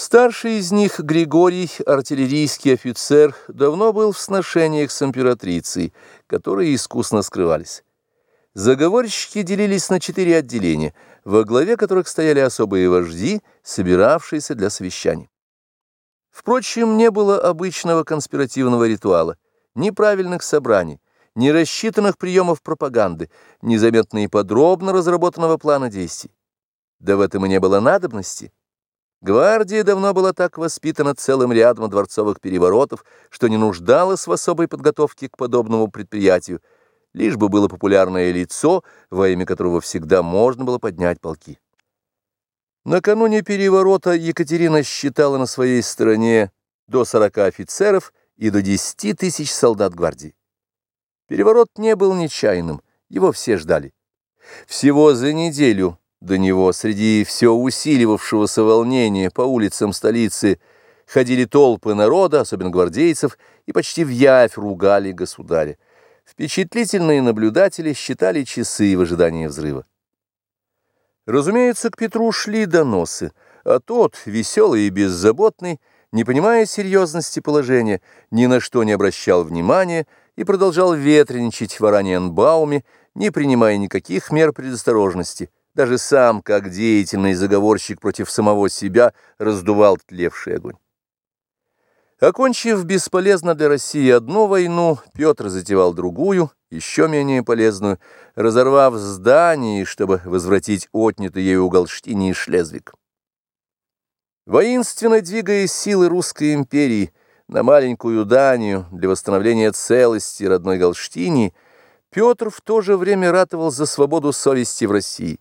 Старший из них, Григорий, артиллерийский офицер, давно был в сношениях с императрицей, которые искусно скрывались. Заговорщики делились на четыре отделения, во главе которых стояли особые вожди, собиравшиеся для совещаний. Впрочем, не было обычного конспиративного ритуала, ни правильных собраний, ни рассчитанных приемов пропаганды, ни заметно и подробно разработанного плана действий. Да в этом и не было надобности. Гвардия давно была так воспитана целым рядом дворцовых переворотов, что не нуждалась в особой подготовке к подобному предприятию, лишь бы было популярное лицо, во имя которого всегда можно было поднять полки. Накануне переворота Екатерина считала на своей стороне до 40 офицеров и до 10 тысяч солдат гвардии. Переворот не был нечаянным, его все ждали. Всего за неделю до него среди все усиливавшегося волнения по улицам столицы ходили толпы народа, особенно гвардейцев, и почти в явь ругали государя. Впечатлительные наблюдатели считали часы в ожидании взрыва. Разумеется, к Петру шли доносы, а тот, веселый и беззаботный, не понимая серьезности положения, ни на что не обращал внимания и продолжал ветреничать в Араньенбауме, не принимая никаких мер предосторожности. Даже сам, как деятельный заговорщик против самого себя, раздувал тлевший огонь. Окончив бесполезно для России одну войну, Петр затевал другую, еще менее полезную, разорвав здание, чтобы возвратить отнятый ею у Галштини и Шлезвиг. Воинственно двигая силы русской империи на маленькую Данию для восстановления целости родной Галштини, Петр в то же время ратовал за свободу совести в России.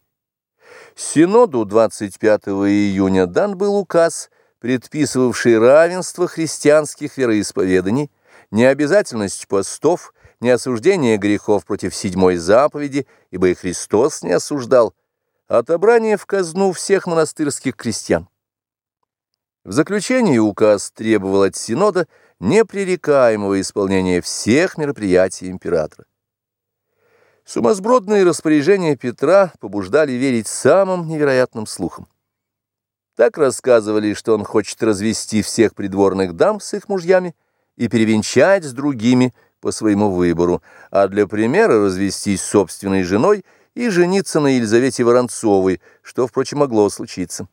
Синоду 25 июня дан был указ, предписывавший равенство христианских вероисповеданий, необязательность постов, неосуждение грехов против седьмой заповеди, ибо и Христос не осуждал, отобрание в казну всех монастырских крестьян. В заключении указ требовал от Синода непререкаемого исполнения всех мероприятий императора. Сумасбродные распоряжения Петра побуждали верить самым невероятным слухам. Так рассказывали, что он хочет развести всех придворных дам с их мужьями и перевенчать с другими по своему выбору, а для примера развестись с собственной женой и жениться на Елизавете Воронцовой, что, впрочем, могло случиться.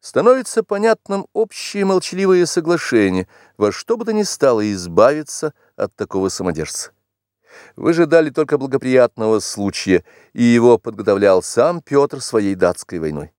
Становится понятным общее молчаливое соглашение, во что бы то ни стало избавиться от такого самодержца. Выжидали только благоприятного случая, и его подготовлял сам Петр своей датской войной.